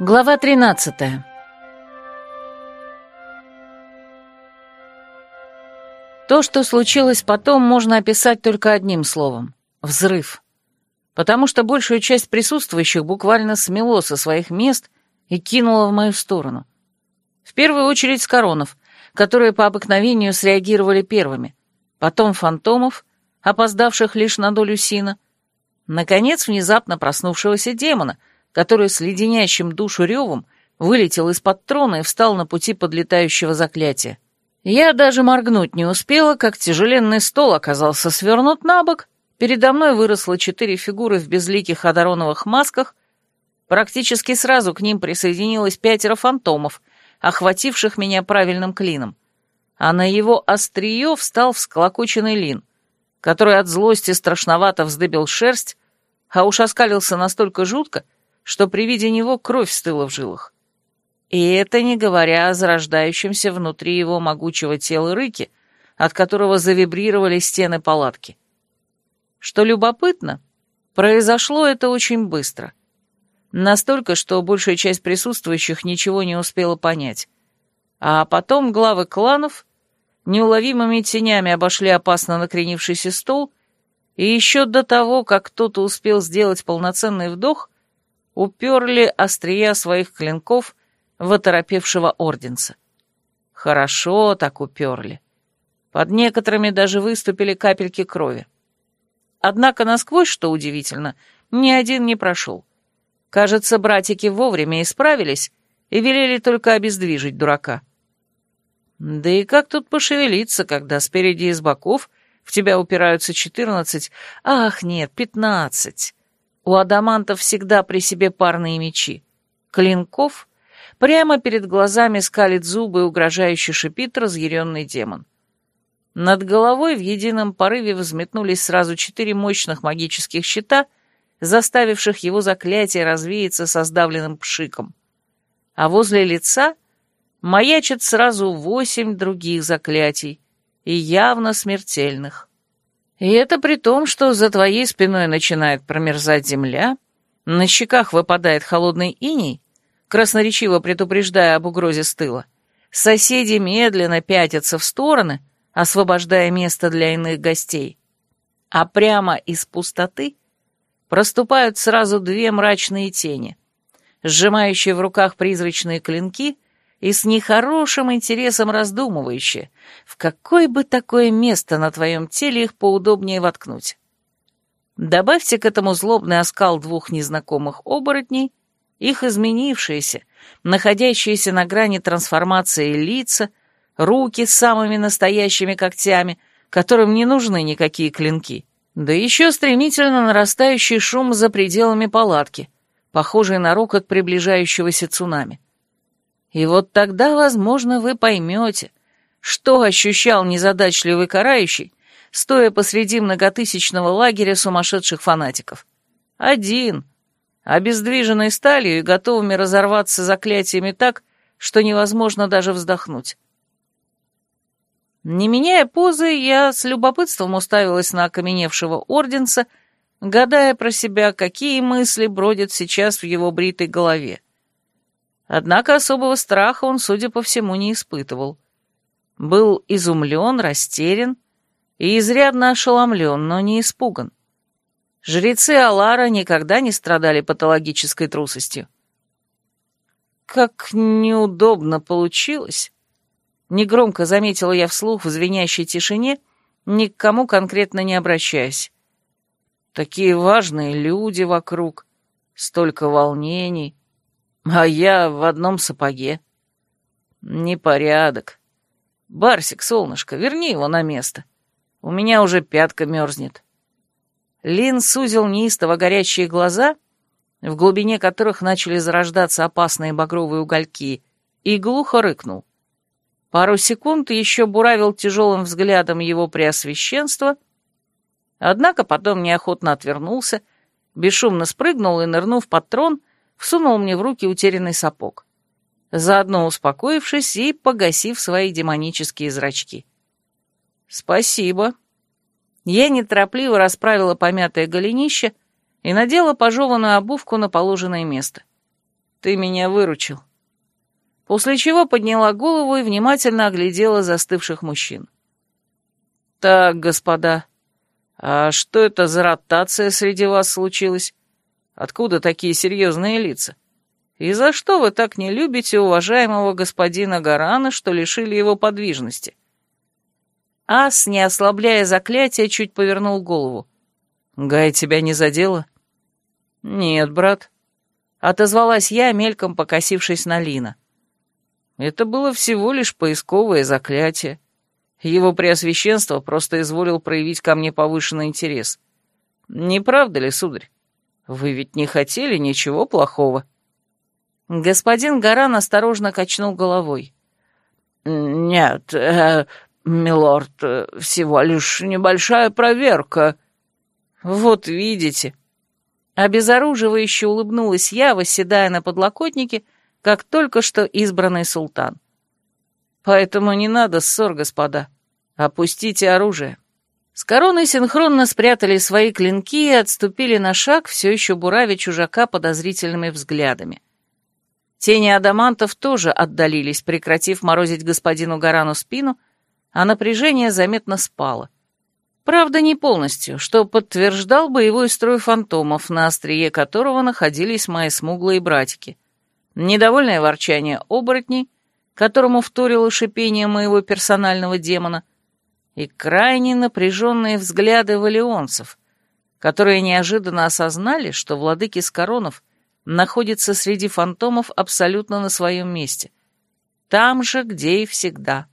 Глава 13 То, что случилось потом, можно описать только одним словом — взрыв. Потому что большую часть присутствующих буквально смело со своих мест и кинуло в мою сторону. В первую очередь Скоронов, которые по обыкновению среагировали первыми, потом Фантомов, опоздавших лишь на долю Сина, наконец внезапно проснувшегося демона — который с леденящим душу ревом вылетел из-под трона и встал на пути подлетающего заклятия. Я даже моргнуть не успела, как тяжеленный стол оказался свернут на бок, передо мной выросло четыре фигуры в безликих одароновых масках, практически сразу к ним присоединилось пятеро фантомов, охвативших меня правильным клином, а на его острие встал всклокоченный лин, который от злости страшновато вздыбил шерсть, а уж оскалился настолько жутко, что при виде него кровь стыла в жилах. И это не говоря о зарождающемся внутри его могучего тела рыке, от которого завибрировали стены палатки. Что любопытно, произошло это очень быстро. Настолько, что большая часть присутствующих ничего не успела понять. А потом главы кланов неуловимыми тенями обошли опасно накренившийся стол, и еще до того, как кто-то успел сделать полноценный вдох, уперли острия своих клинков в оторопевшего орденца. Хорошо так уперли. Под некоторыми даже выступили капельки крови. Однако насквозь, что удивительно, ни один не прошел. Кажется, братики вовремя исправились и велели только обездвижить дурака. Да и как тут пошевелиться, когда спереди и с боков в тебя упираются четырнадцать, ах, нет, пятнадцать. У адамантов всегда при себе парные мечи. Клинков прямо перед глазами скалит зубы и угрожающе шипит разъяренный демон. Над головой в едином порыве взметнулись сразу четыре мощных магических щита, заставивших его заклятие развеяться со сдавленным пшиком. А возле лица маячат сразу восемь других заклятий, и явно смертельных. И это при том, что за твоей спиной начинает промерзать земля, на щеках выпадает холодный иней, красноречиво предупреждая об угрозе с тыла. Соседи медленно пятятся в стороны, освобождая место для иных гостей. А прямо из пустоты проступают сразу две мрачные тени, сжимающие в руках призрачные клинки и с нехорошим интересом раздумывающие, в какое бы такое место на твоем теле их поудобнее воткнуть. Добавьте к этому злобный оскал двух незнакомых оборотней, их изменившиеся, находящиеся на грани трансформации лица, руки с самыми настоящими когтями, которым не нужны никакие клинки, да еще стремительно нарастающий шум за пределами палатки, похожий на рокот приближающегося цунами. И вот тогда, возможно, вы поймете, что ощущал незадачливый карающий, стоя посреди многотысячного лагеря сумасшедших фанатиков. Один, обездвиженный сталью и готовыми разорваться заклятиями так, что невозможно даже вздохнуть. Не меняя позы, я с любопытством уставилась на окаменевшего орденца, гадая про себя, какие мысли бродят сейчас в его бритой голове. Однако особого страха он, судя по всему, не испытывал. Был изумлен, растерян и изрядно ошеломлен, но не испуган. Жрецы Алара никогда не страдали патологической трусостью. «Как неудобно получилось!» Негромко заметила я вслух в звенящей тишине, ни к кому конкретно не обращаясь. Такие важные люди вокруг, столько волнений. А я в одном сапоге. Непорядок. Барсик, солнышко, верни его на место. У меня уже пятка мерзнет. Лин сузил неистово горящие глаза, в глубине которых начали зарождаться опасные багровые угольки, и глухо рыкнул. Пару секунд еще буравил тяжелым взглядом его преосвященство, однако потом неохотно отвернулся, бесшумно спрыгнул и, нырнув под трон, — всунул мне в руки утерянный сапог, заодно успокоившись и погасив свои демонические зрачки. «Спасибо». Я неторопливо расправила помятое голенище и надела пожеванную обувку на положенное место. Ты меня выручил. После чего подняла голову и внимательно оглядела застывших мужчин. Так, господа, а что это за ротация среди вас случилась? Откуда такие серьезные лица? И за что вы так не любите уважаемого господина Гарана, что лишили его подвижности? Ас, не ослабляя заклятия, чуть повернул голову. «Гай, тебя не задело?» «Нет, брат», — отозвалась я, мельком покосившись на Лина. «Это было всего лишь поисковое заклятие. Его преосвященство просто изволил проявить ко мне повышенный интерес. Не правда ли, сударь? Вы ведь не хотели ничего плохого?» Господин Гаран осторожно качнул головой. «Нет, э, милорд, всего лишь небольшая проверка». «Вот видите». Обезоруживающе улыбнулась я, восседая на подлокотнике, как только что избранный султан. «Поэтому не надо ссор, господа. Опустите оружие». С короной синхронно спрятали свои клинки и отступили на шаг, все еще буравя чужака подозрительными взглядами. Тени адамантов тоже отдалились, прекратив морозить господину Гарану спину, а напряжение заметно спало. Правда, не полностью, что подтверждал боевой строй фантомов, на острие которого находились мои смуглые братики. Недовольное ворчание оборотней, которому вторило шипение моего персонального демона, и крайне напряженные взгляды валионцев, которые неожиданно осознали, что владыки Скоронов находятся среди фантомов абсолютно на своем месте. Там же, где и всегда.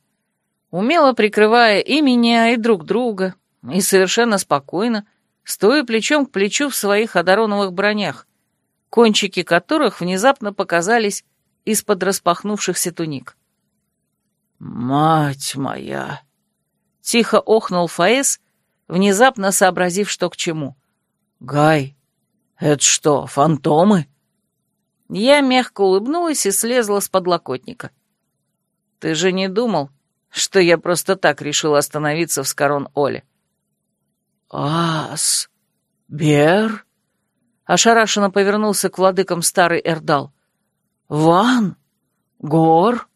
Умело прикрывая и меня, и друг друга, и совершенно спокойно, стоя плечом к плечу в своих одароновых бронях, кончики которых внезапно показались из-под распахнувшихся туник. «Мать моя!» — тихо охнул Фаэс, внезапно сообразив, что к чему. «Гай, это что, фантомы?» Я мягко улыбнулась и слезла с подлокотника. «Ты же не думал, что я просто так решил остановиться в Скорон-Оле?» «Ас! Бер?» Ошарашенно повернулся к владыкам старый Эрдал. «Ван? Гор?»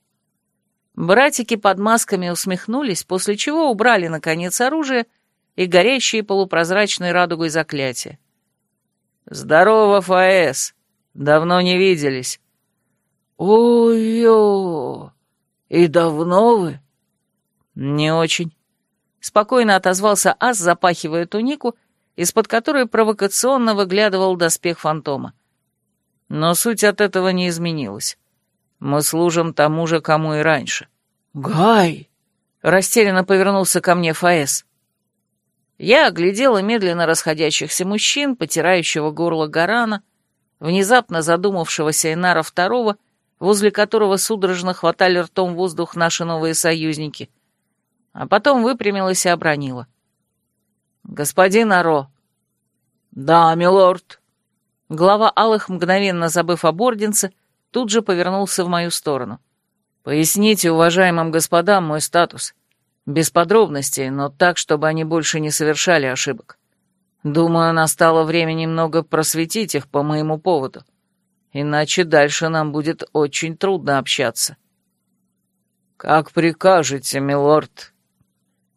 Братики под масками усмехнулись, после чего убрали, наконец, оружие и горящие полупрозрачной радугой заклятия. «Здорово, ФАЭС! Давно не виделись». «Ой-ё! И давно вы?» «Не очень спокойно отозвался Ас, запахивая тунику, из-под которой провокационно выглядывал доспех фантома. Но суть от этого не изменилась. Мы служим тому же, кому и раньше. «Гай!» — растерянно повернулся ко мне Фаэс. Я оглядела медленно расходящихся мужчин, потирающего горло Гарана, внезапно задумавшегося Инара Второго, возле которого судорожно хватали ртом воздух наши новые союзники — а потом выпрямилась и обронила. «Господин Аро». «Да, милорд». Глава Алых, мгновенно забыв об орденце, тут же повернулся в мою сторону. «Поясните уважаемым господам мой статус. Без подробностей, но так, чтобы они больше не совершали ошибок. Думаю, настало время немного просветить их по моему поводу. Иначе дальше нам будет очень трудно общаться». «Как прикажете, милорд»,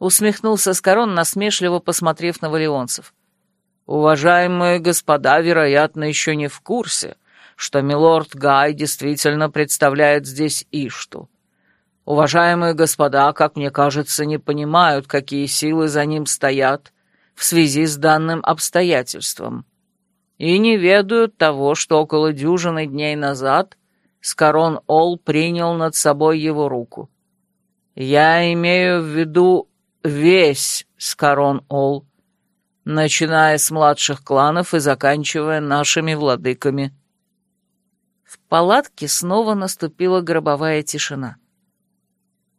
усмехнулся Скорон, насмешливо посмотрев на валионцев. «Уважаемые господа, вероятно, еще не в курсе, что милорд Гай действительно представляет здесь Ишту. Уважаемые господа, как мне кажется, не понимают, какие силы за ним стоят в связи с данным обстоятельством, и не ведают того, что около дюжины дней назад Скорон Ол принял над собой его руку. Я имею в виду весь Скарон-Ол, начиная с младших кланов и заканчивая нашими владыками. В палатке снова наступила гробовая тишина.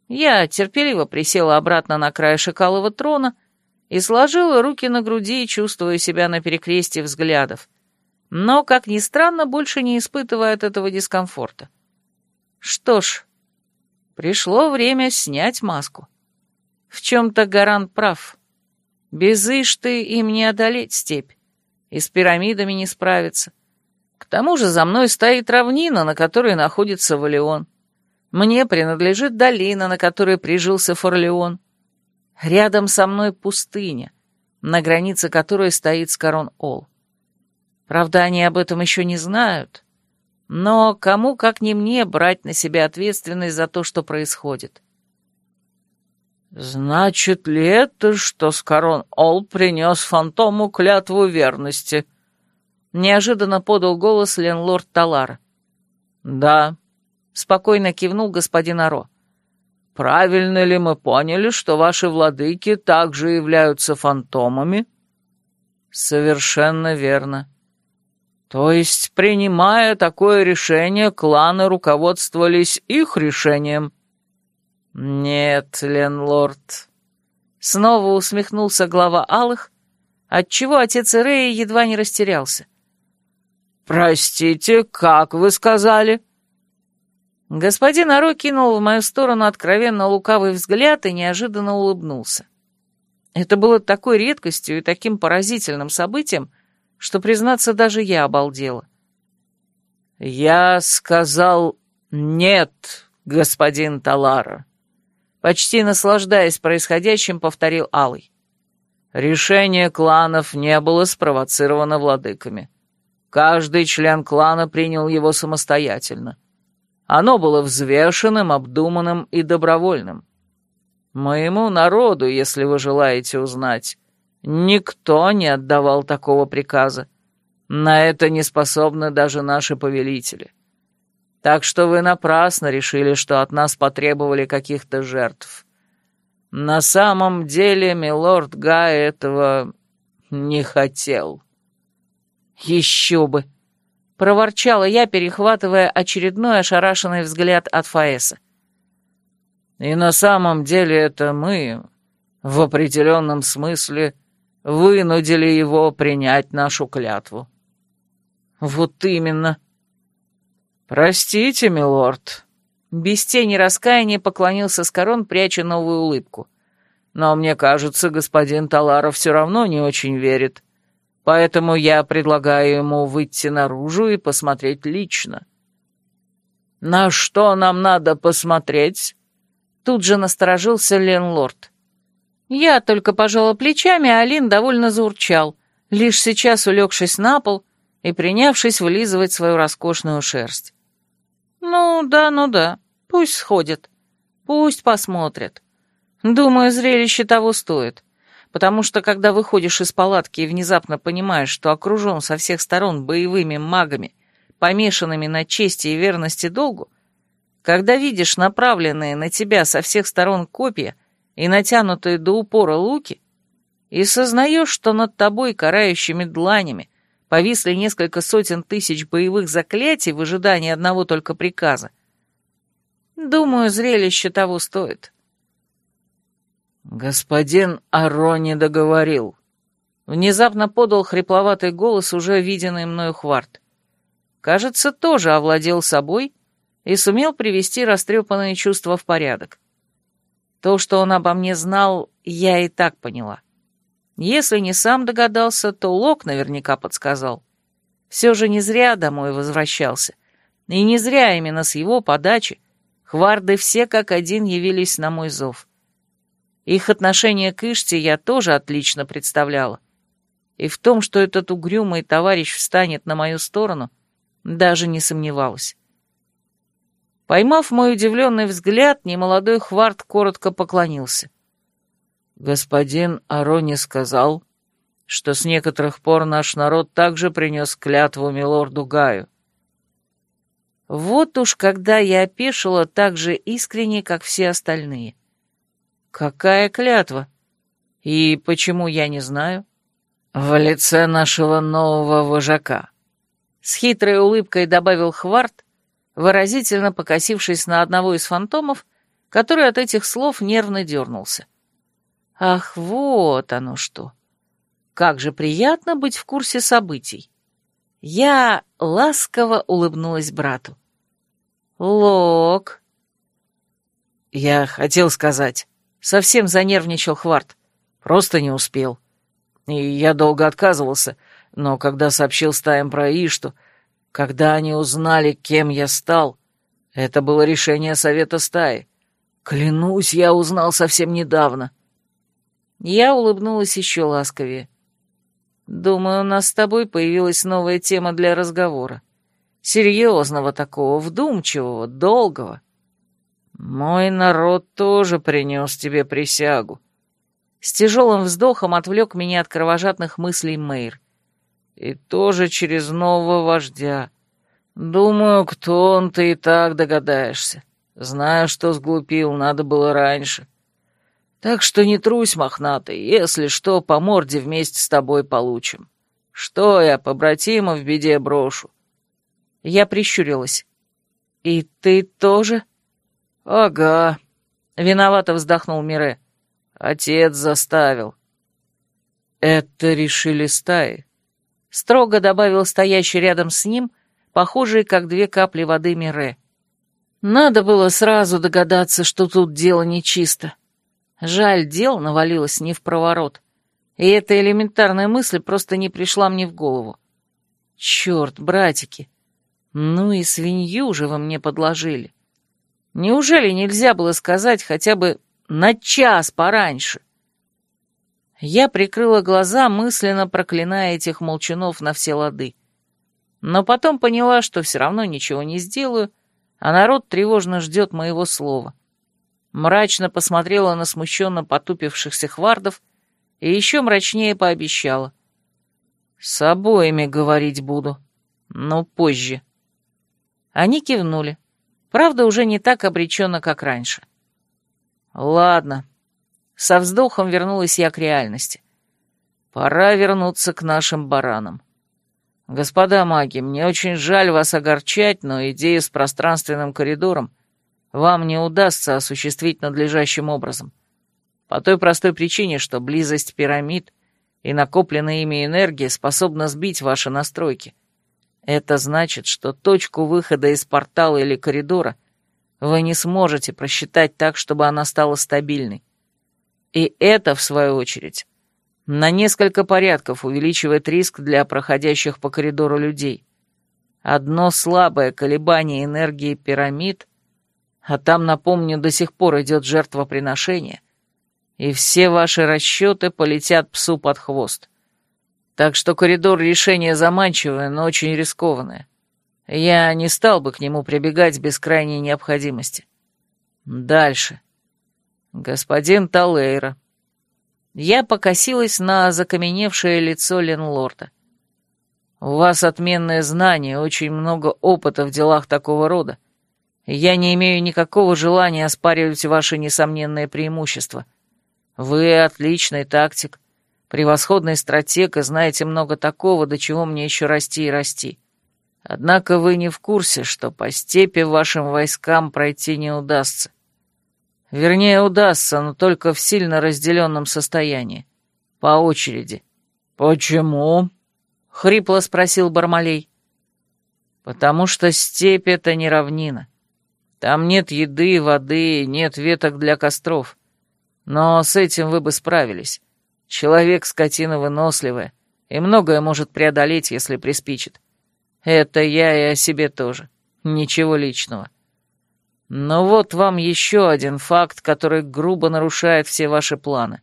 Я терпеливо присела обратно на край шакалого трона и сложила руки на груди, чувствуя себя на перекрестии взглядов, но, как ни странно, больше не испытывая от этого дискомфорта. Что ж, пришло время снять маску. В чем-то Гаран прав. Без Ишты им не одолеть степь, и с пирамидами не справиться. К тому же за мной стоит равнина, на которой находится Валион. Мне принадлежит долина, на которой прижился Форлеон. Рядом со мной пустыня, на границе которой стоит Скорон-Ол. Правда, они об этом еще не знают, но кому, как не мне, брать на себя ответственность за то, что происходит? «Значит ли это, что Скорон-Ол принес фантому клятву верности?» Неожиданно подал голос ленлорд Талара. «Да», — спокойно кивнул господин Аро. «Правильно ли мы поняли, что ваши владыки также являются фантомами?» «Совершенно верно». «То есть, принимая такое решение, кланы руководствовались их решением?» «Нет, ленлорд». Снова усмехнулся глава Алых, отчего отец Ирея едва не растерялся. «Простите, как вы сказали?» Господин Аро кинул в мою сторону откровенно лукавый взгляд и неожиданно улыбнулся. Это было такой редкостью и таким поразительным событием, что, признаться, даже я обалдела. «Я сказал нет, господин Талара», — почти наслаждаясь происходящим, повторил Алый. «Решение кланов не было спровоцировано владыками. Каждый член клана принял его самостоятельно. Оно было взвешенным, обдуманным и добровольным. Моему народу, если вы желаете узнать, никто не отдавал такого приказа. На это не способны даже наши повелители. Так что вы напрасно решили, что от нас потребовали каких-то жертв. На самом деле милорд Гай этого не хотел. Еще бы! проворчала я, перехватывая очередной ошарашенный взгляд от Фаэса. «И на самом деле это мы, в определенном смысле, вынудили его принять нашу клятву». «Вот именно». «Простите, милорд». Без тени раскаяния поклонился Скорон, пряча новую улыбку. «Но мне кажется, господин Таларов все равно не очень верит поэтому я предлагаю ему выйти наружу и посмотреть лично». «На что нам надо посмотреть?» Тут же насторожился Ленлорд. Я только пожала плечами, а Алин довольно заурчал, лишь сейчас улегшись на пол и принявшись вылизывать свою роскошную шерсть. «Ну да, ну да, пусть сходит, пусть посмотрят. Думаю, зрелище того стоит потому что когда выходишь из палатки и внезапно понимаешь, что окружен со всех сторон боевыми магами, помешанными на чести и верности долгу, когда видишь направленные на тебя со всех сторон копья и натянутые до упора луки, и сознаешь, что над тобой карающими дланями повисли несколько сотен тысяч боевых заклятий в ожидании одного только приказа, думаю, зрелище того стоит. «Господин Арони договорил». Внезапно подал хрипловатый голос, уже виденный мною Хварт. Кажется, тоже овладел собой и сумел привести растрепанные чувства в порядок. То, что он обо мне знал, я и так поняла. Если не сам догадался, то Лок наверняка подсказал. Все же не зря домой возвращался. И не зря именно с его подачи Хварды все как один явились на мой зов. Их отношение к Иште я тоже отлично представляла. И в том, что этот угрюмый товарищ встанет на мою сторону, даже не сомневалась. Поймав мой удивленный взгляд, немолодой Хварт коротко поклонился. «Господин Арони сказал, что с некоторых пор наш народ также принес клятву милорду Гаю». Вот уж когда я опешила так же искренне, как все остальные. «Какая клятва? И почему я не знаю?» «В лице нашего нового вожака», — с хитрой улыбкой добавил Хварт, выразительно покосившись на одного из фантомов, который от этих слов нервно дернулся. «Ах, вот оно что! Как же приятно быть в курсе событий!» Я ласково улыбнулась брату. «Лок!» «Я хотел сказать...» Совсем занервничал Хварт. Просто не успел. И я долго отказывался, но когда сообщил стаям про Ишту, Когда они узнали, кем я стал, это было решение совета стаи. Клянусь, я узнал совсем недавно. Я улыбнулась еще ласковее. Думаю, у нас с тобой появилась новая тема для разговора. Серьезного такого, вдумчивого, долгого. Мой народ тоже принес тебе присягу. С тяжелым вздохом отвлек меня от кровожадных мыслей Мэйр. И тоже через нового вождя. Думаю, кто он, ты и так догадаешься. Знаю, что сглупил, надо было раньше. Так что не трусь, мохнатый, если что, по морде вместе с тобой получим. Что я, побратима, в беде брошу?» Я прищурилась. «И ты тоже?» «Ага», — виновато вздохнул Мире. «Отец заставил». «Это решили стаи», — строго добавил стоящий рядом с ним, похожий, как две капли воды Мире. «Надо было сразу догадаться, что тут дело нечисто». Жаль, дел навалилось не в проворот. И эта элементарная мысль просто не пришла мне в голову. Черт, братики, ну и свинью же вы мне подложили. Неужели нельзя было сказать хотя бы на час пораньше? Я прикрыла глаза, мысленно проклиная этих молчунов на все лады. Но потом поняла, что все равно ничего не сделаю, а народ тревожно ждет моего слова мрачно посмотрела на смущенно потупившихся хвардов и еще мрачнее пообещала. «С обоими говорить буду, но позже». Они кивнули. Правда, уже не так обреченно, как раньше. «Ладно». Со вздохом вернулась я к реальности. «Пора вернуться к нашим баранам. Господа маги, мне очень жаль вас огорчать, но идея с пространственным коридором вам не удастся осуществить надлежащим образом. По той простой причине, что близость пирамид и накопленная ими энергия способна сбить ваши настройки. Это значит, что точку выхода из портала или коридора вы не сможете просчитать так, чтобы она стала стабильной. И это, в свою очередь, на несколько порядков увеличивает риск для проходящих по коридору людей. Одно слабое колебание энергии пирамид а там, напомню, до сих пор идет жертвоприношение, и все ваши расчеты полетят псу под хвост. Так что коридор решения заманчивое, но очень рискованное. Я не стал бы к нему прибегать без крайней необходимости. Дальше. Господин Талейра. Я покосилась на закаменевшее лицо Ленлорда. У вас отменное знание, очень много опыта в делах такого рода. Я не имею никакого желания оспаривать ваши несомненные преимущества. Вы отличный тактик, превосходный стратег и знаете много такого, до чего мне еще расти и расти. Однако вы не в курсе, что по степи вашим войскам пройти не удастся. Вернее, удастся, но только в сильно разделенном состоянии. По очереди. «Почему?» — хрипло спросил Бармалей. «Потому что степь — это не равнина. Там нет еды, воды, нет веток для костров. Но с этим вы бы справились. Человек скотина выносливая, и многое может преодолеть, если приспичит. Это я и о себе тоже. Ничего личного. Но вот вам еще один факт, который грубо нарушает все ваши планы.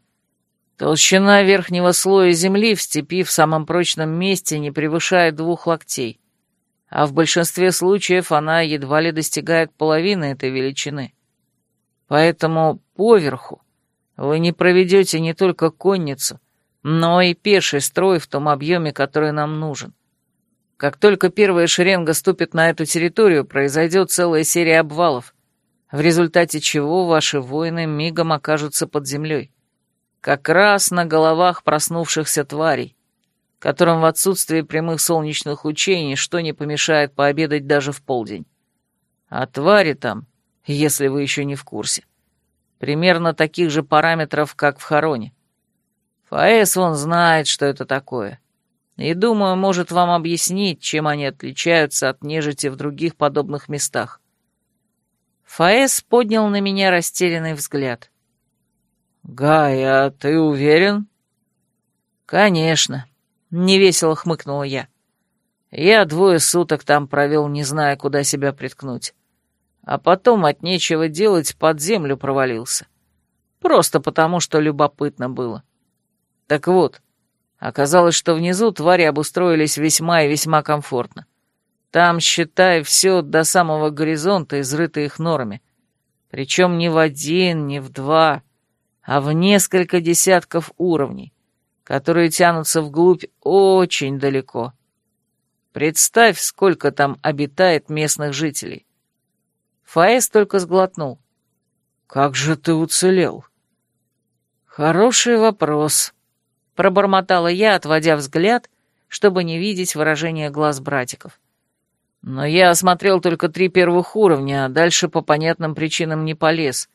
Толщина верхнего слоя земли в степи в самом прочном месте не превышает двух локтей а в большинстве случаев она едва ли достигает половины этой величины. Поэтому поверху вы не проведете не только конницу, но и пеший строй в том объеме, который нам нужен. Как только первая шеренга ступит на эту территорию, произойдет целая серия обвалов, в результате чего ваши воины мигом окажутся под землей. Как раз на головах проснувшихся тварей, которым в отсутствие прямых солнечных лучей ничто не помешает пообедать даже в полдень. А твари там, если вы еще не в курсе, примерно таких же параметров, как в Хароне. Фаэс вон знает, что это такое, и, думаю, может вам объяснить, чем они отличаются от нежити в других подобных местах. Фаэс поднял на меня растерянный взгляд. «Гай, а ты уверен?» «Конечно», — невесело хмыкнула я. Я двое суток там провел, не зная, куда себя приткнуть. А потом от нечего делать под землю провалился. Просто потому, что любопытно было. Так вот, оказалось, что внизу твари обустроились весьма и весьма комфортно. Там, считай, все до самого горизонта изрыто их норами. Причем не в один, не в два, а в несколько десятков уровней, которые тянутся вглубь очень далеко. Представь, сколько там обитает местных жителей. Фаэс только сглотнул. «Как же ты уцелел?» «Хороший вопрос», — пробормотала я, отводя взгляд, чтобы не видеть выражение глаз братиков. Но я осмотрел только три первых уровня, а дальше по понятным причинам не полез.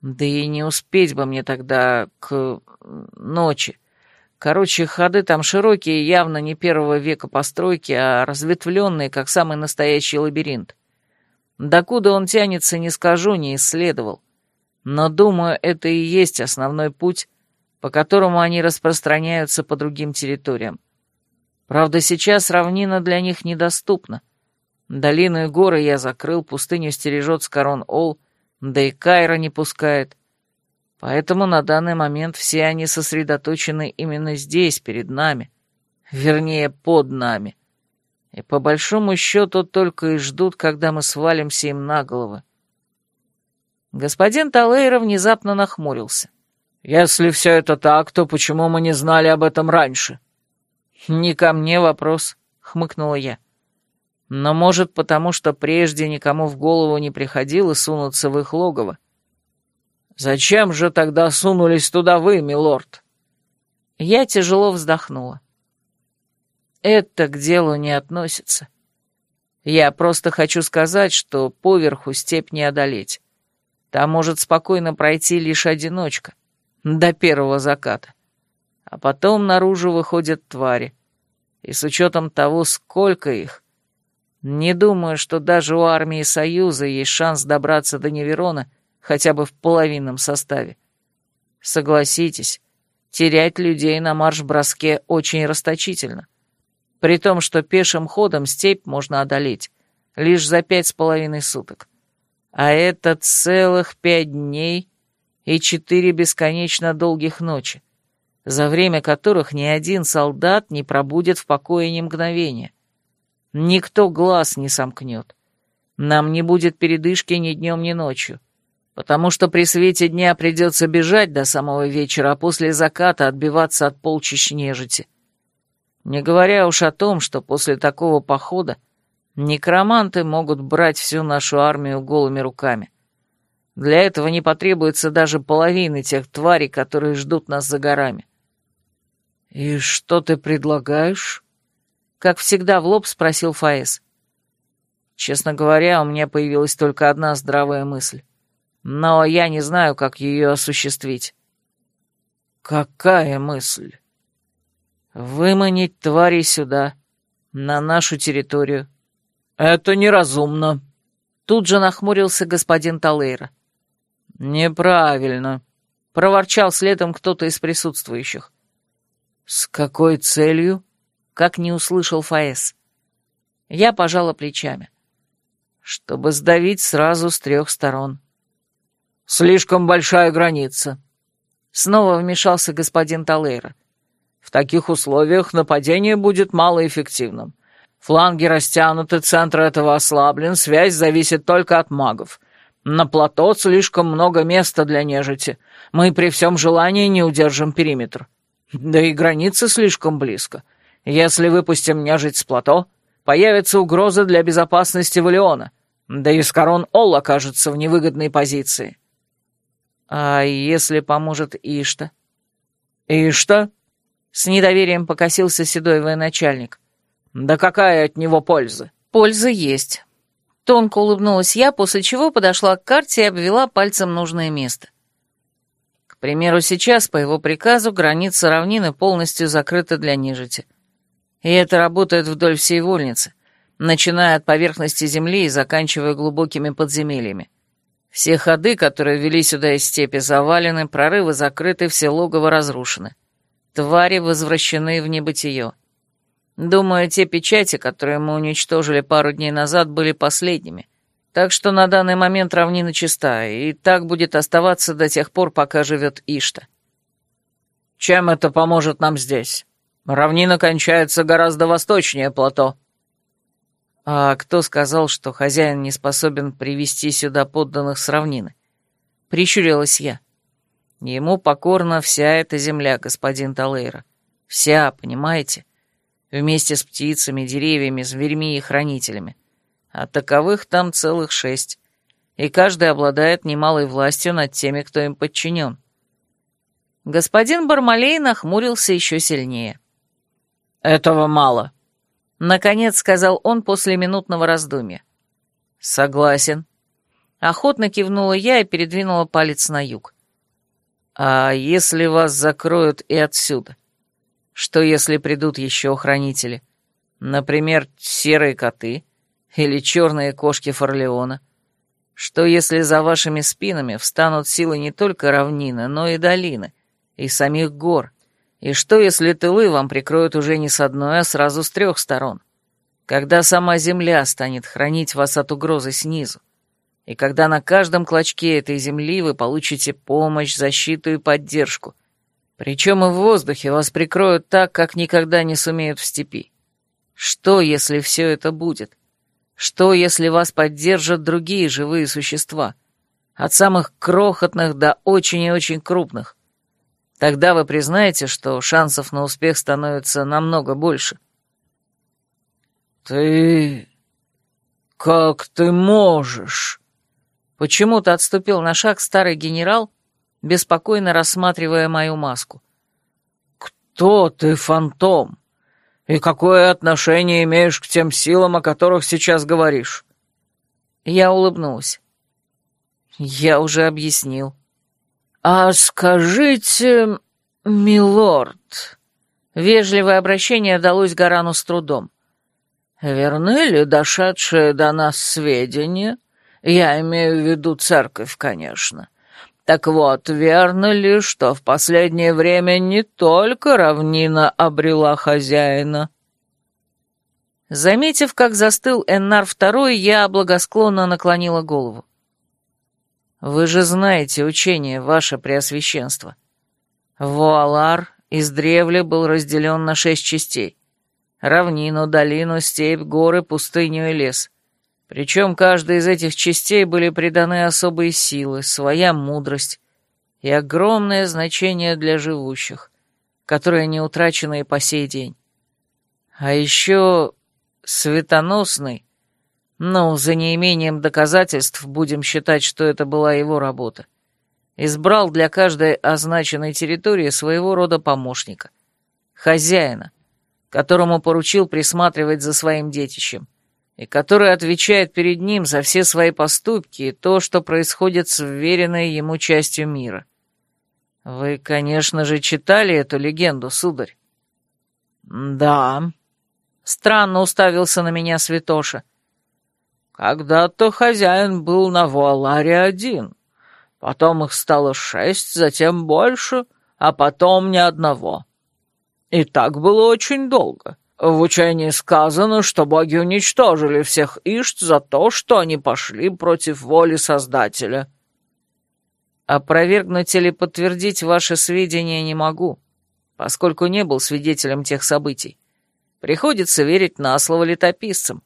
Да и не успеть бы мне тогда к ночи. Короче, ходы там широкие, явно не первого века постройки, а разветвленные, как самый настоящий лабиринт. Докуда он тянется, не скажу, не исследовал. Но, думаю, это и есть основной путь, по которому они распространяются по другим территориям. Правда, сейчас равнина для них недоступна. Долину и горы я закрыл, пустыню стережет Скорон Ол, да и Кайра не пускает. Поэтому на данный момент все они сосредоточены именно здесь, перед нами. Вернее, под нами. И по большому счету только и ждут, когда мы свалимся им на головы. Господин Талейра внезапно нахмурился. «Если все это так, то почему мы не знали об этом раньше?» «Не ко мне вопрос», — хмыкнула я. Но, может, потому что прежде никому в голову не приходило сунуться в их логово. «Зачем же тогда сунулись туда вы, милорд?» Я тяжело вздохнула. «Это к делу не относится. Я просто хочу сказать, что поверху степь не одолеть. Там может спокойно пройти лишь одиночка, до первого заката. А потом наружу выходят твари. И с учетом того, сколько их, не думаю, что даже у армии Союза есть шанс добраться до Неверона хотя бы в половинном составе. Согласитесь, терять людей на марш-броске очень расточительно. При том, что пешим ходом степь можно одолеть лишь за пять с половиной суток. А это целых пять дней и четыре бесконечно долгих ночи, за время которых ни один солдат не пробудет в покое ни мгновения. Никто глаз не сомкнет. Нам не будет передышки ни днем, ни ночью, потому что при свете дня придется бежать до самого вечера, а после заката отбиваться от полчищ нежити. Не говоря уж о том, что после такого похода некроманты могут брать всю нашу армию голыми руками. Для этого не потребуется даже половины тех тварей, которые ждут нас за горами. «И что ты предлагаешь?» Как всегда в лоб спросил Фаэс. Честно говоря, у меня появилась только одна здравая мысль. Но я не знаю, как ее осуществить. Какая мысль? Выманить твари сюда, на нашу территорию. Это неразумно. Тут же нахмурился господин Талейра. Неправильно, проворчал следом кто-то из присутствующих. С какой целью? как не услышал Фаэс. Я пожала плечами. Чтобы сдавить сразу с трех сторон. «Слишком большая граница», — снова вмешался господин Талейра. «В таких условиях нападение будет малоэффективным. Фланги растянуты, центр этого ослаблен, связь зависит только от магов. На плато слишком много места для нежити. Мы при всем желании не удержим периметр. Да и граница слишком близко. Если выпустим нежить с плато, появится угроза для безопасности Валиона, да и Скорон Ол окажется в невыгодной позиции. А если поможет Ишта? Ишта? С недоверием покосился седой военачальник. Да какая от него польза? Польза есть. Тонко улыбнулась я, после чего подошла к карте и обвела пальцем нужное место. К примеру, сейчас, по его приказу, граница равнины полностью закрыта для нежити. И это работает вдоль всей вольницы, начиная от поверхности земли и заканчивая глубокими подземельями. Все ходы, которые вели сюда из степи, завалены, прорывы закрыты, все логово разрушены. Твари возвращены в небытие. Думаю, те печати, которые мы уничтожили пару дней назад, были последними. Так что на данный момент равнина чиста, и так будет оставаться до тех пор, пока живет Ишта. Чем это поможет нам здесь? Равнина кончается гораздо восточнее плато. А кто сказал, что хозяин не способен привести сюда подданных с равнины? Прищурилась я. Ему покорна вся эта земля, господин Талейра. Вся, понимаете? Вместе с птицами, деревьями, зверьми и хранителями а таковых там целых шесть, и каждый обладает немалой властью над теми, кто им подчинен. Господин Бармалей нахмурился еще сильнее. «Этого мало», — наконец сказал он после минутного раздумья. «Согласен». Охотно кивнула я и передвинула палец на юг. «А если вас закроют и отсюда? Что, если придут еще хранители? Например, серые коты?» Или черные кошки Форлеона? Что если за вашими спинами встанут силы не только равнины, но и долины, и самих гор? И что если тылы вам прикроют уже не с одной, а сразу с трех сторон? Когда сама земля станет хранить вас от угрозы снизу? И когда на каждом клочке этой земли вы получите помощь, защиту и поддержку? Причем и в воздухе вас прикроют так, как никогда не сумеют в степи. Что, если все это будет? Что, если вас поддержат другие живые существа? От самых крохотных до очень и очень крупных. Тогда вы признаете, что шансов на успех становится намного больше. «Ты... как ты можешь?» Почему-то отступил на шаг старый генерал, беспокойно рассматривая мою маску. «Кто ты, фантом?» «И какое отношение имеешь к тем силам, о которых сейчас говоришь?» Я улыбнулась. «Я уже объяснил». «А скажите, милорд...» Вежливое обращение далось Гарану с трудом. «Верны ли дошедшие до нас сведения? Я имею в виду церковь, конечно. Так вот, верно ли, что в последнее время не только равнина обрела хозяина? Заметив, как застыл Эннар Второй, я благосклонно наклонила голову. «Вы же знаете учение, ваше преосвященство. Вуалар издревле был разделен на шесть частей. Равнину, долину, степь, горы, пустыню и лес. Причем каждой из этих частей были приданы особые силы, своя мудрость и огромное значение для живущих, которое не утрачено и по сей день. А еще светоносный, но за неимением доказательств будем считать, что это была его работа, избрал для каждой означенной территории своего рода помощника, хозяина, которому поручил присматривать за своим детищем, и который отвечает перед ним за все свои поступки и то, что происходит с вверенной ему частью мира. Вы, конечно же, читали эту легенду, сударь? Да. Странно уставился на меня святоша. Когда-то хозяин был на Вуаларе один. Потом их стало шесть, затем больше, а потом ни одного. И так было очень долго. В учении сказано, что боги уничтожили всех Ишт за то, что они пошли против воли Создателя. Опровергнуть или подтвердить ваши сведения не могу, поскольку не был свидетелем тех событий. Приходится верить на слово летописцам.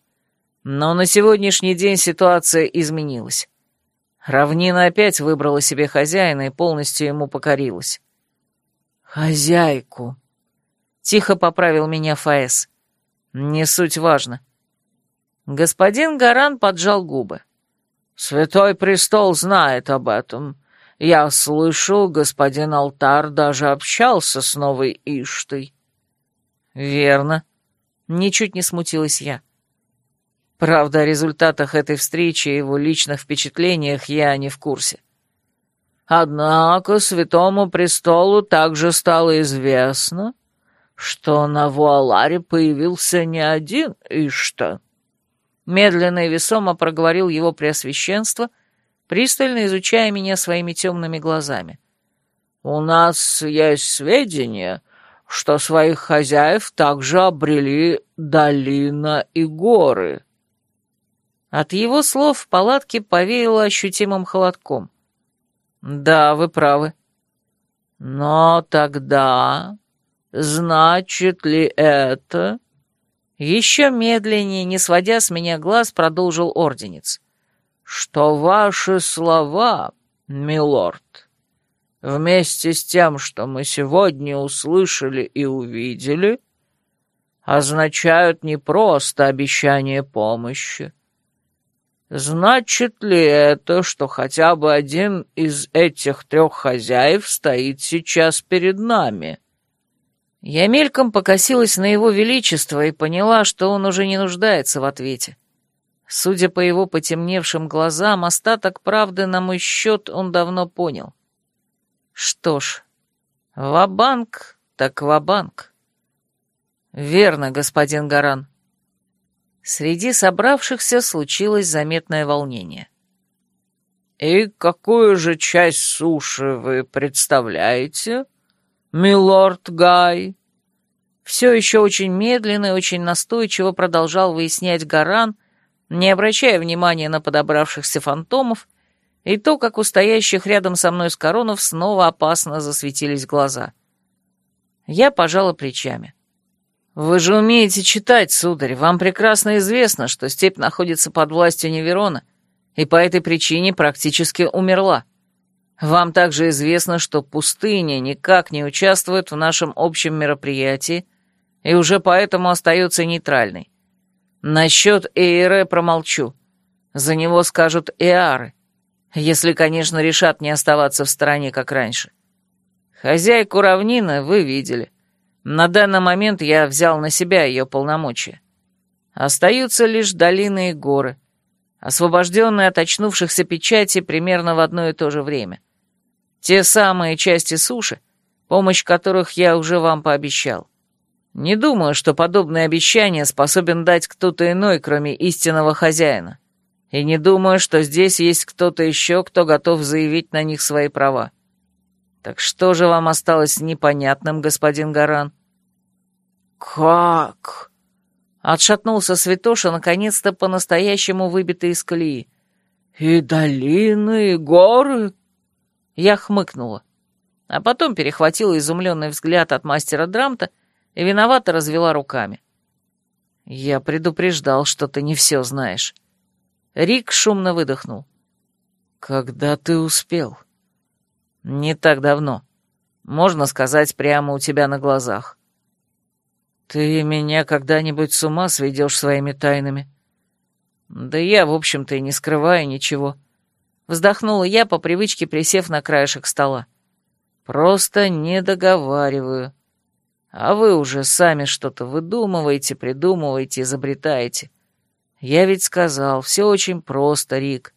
Но на сегодняшний день ситуация изменилась. Равнина опять выбрала себе хозяина и полностью ему покорилась. «Хозяйку», Тихо поправил меня Фаэс. Не суть важно. Господин Гаран поджал губы. «Святой престол знает об этом. Я слышал, господин Алтар даже общался с новой Иштой». «Верно». Ничуть не смутилась я. Правда, о результатах этой встречи и его личных впечатлениях я не в курсе. Однако святому престолу также стало известно, что на Вуаларе появился не один Ишта. Медленно и весомо проговорил его преосвященство, пристально изучая меня своими темными глазами. «У нас есть сведения, что своих хозяев также обрели долина и горы». От его слов в палатке повеяло ощутимым холодком. «Да, вы правы». «Но тогда значит ли это...» Еще медленнее, не сводя с меня глаз, продолжил Орденец. «Что ваши слова, милорд, вместе с тем, что мы сегодня услышали и увидели, означают не просто обещание помощи. Значит ли это, что хотя бы один из этих трех хозяев стоит сейчас перед нами?» Я мельком покосилась на его величество и поняла, что он уже не нуждается в ответе. Судя по его потемневшим глазам, остаток правды на мой счет он давно понял. Что ж, ва-банк так ва-банк. Верно, господин Гаран. Среди собравшихся случилось заметное волнение. «И какую же часть суши вы представляете?» «Милорд Гай!» Все еще очень медленно и очень настойчиво продолжал выяснять Гаран, не обращая внимания на подобравшихся фантомов, и то, как у стоящих рядом со мной с коронов снова опасно засветились глаза. Я пожала плечами. «Вы же умеете читать, сударь, вам прекрасно известно, что степь находится под властью Неверона, и по этой причине практически умерла». Вам также известно, что пустыня никак не участвует в нашем общем мероприятии и уже поэтому остается нейтральной. Насчет Эйре промолчу. За него скажут Эары, если, конечно, решат не оставаться в стороне, как раньше. Хозяйку равнины вы видели. На данный момент я взял на себя ее полномочия. Остаются лишь долины и горы, освобожденные от очнувшихся печати примерно в одно и то же время. Те самые части суши, помощь которых я уже вам пообещал. Не думаю, что подобные обещания способен дать кто-то иной, кроме истинного хозяина. И не думаю, что здесь есть кто-то еще, кто готов заявить на них свои права. Так что же вам осталось непонятным, господин Гаран? «Как?» Отшатнулся Святоша, наконец-то по-настоящему выбитый из колеи. «И долины, и горы, я хмыкнула, а потом перехватила изумленный взгляд от мастера Драмта и виновато развела руками. «Я предупреждал, что ты не все знаешь». Рик шумно выдохнул. «Когда ты успел?» «Не так давно. Можно сказать, прямо у тебя на глазах». «Ты меня когда-нибудь с ума сведешь своими тайнами?» «Да я, в общем-то, и не скрываю ничего. Вздохнула я, по привычке присев на краешек стола. Просто не договариваю. А вы уже сами что-то выдумываете, придумываете, изобретаете. Я ведь сказал, все очень просто, Рик.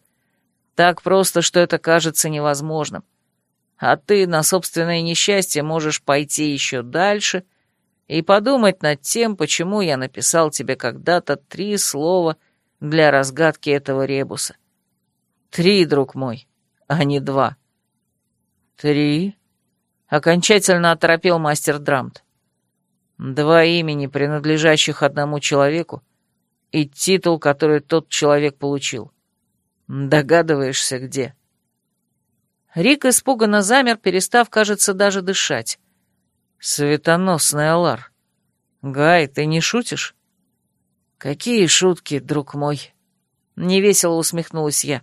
Так просто, что это кажется невозможным. А ты на собственное несчастье можешь пойти еще дальше и подумать над тем, почему я написал тебе когда-то три слова для разгадки этого ребуса. Три, друг мой, а не два. Три? Окончательно оторопел мастер Драмт. Два имени, принадлежащих одному человеку, и титул, который тот человек получил. Догадываешься, где? Рик испуганно замер, перестав, кажется, даже дышать. Светоносный Алар. Гай, ты не шутишь? Какие шутки, друг мой? Невесело усмехнулась я.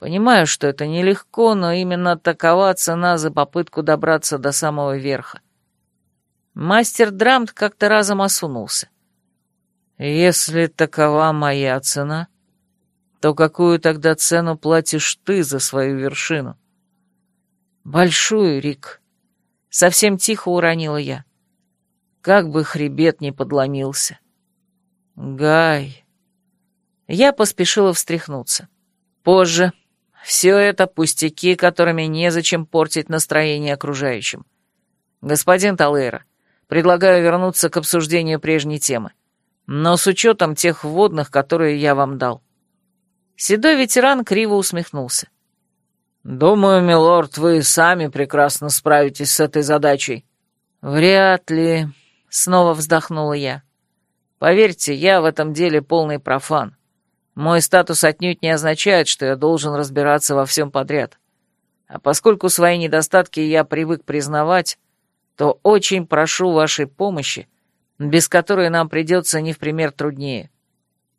Понимаю, что это нелегко, но именно такова цена за попытку добраться до самого верха. Мастер Драмт как-то разом осунулся. «Если такова моя цена, то какую тогда цену платишь ты за свою вершину?» «Большую, Рик», — совсем тихо уронила я. «Как бы хребет не подломился». «Гай...» Я поспешила встряхнуться. «Позже, все это пустяки, которыми незачем портить настроение окружающим. Господин Талейра, предлагаю вернуться к обсуждению прежней темы, но с учетом тех вводных, которые я вам дал. Седой ветеран криво усмехнулся. «Думаю, милорд, вы сами прекрасно справитесь с этой задачей. «Вряд ли», — снова вздохнула я. «Поверьте, я в этом деле полный профан. Мой статус отнюдь не означает, что я должен разбираться во всем подряд. А поскольку свои недостатки я привык признавать, то очень прошу вашей помощи, без которой нам придется не в пример труднее.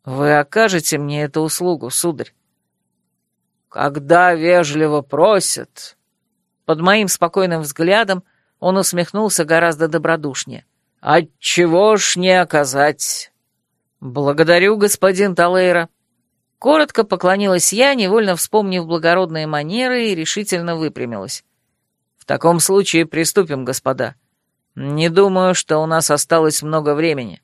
Вы окажете мне эту услугу, сударь?» «Когда вежливо просят...» Под моим спокойным взглядом он усмехнулся гораздо добродушнее. «Отчего ж не оказать?» «Благодарю, господин Талейра». Коротко поклонилась я, невольно вспомнив благородные манеры, и решительно выпрямилась. «В таком случае приступим, господа. Не думаю, что у нас осталось много времени».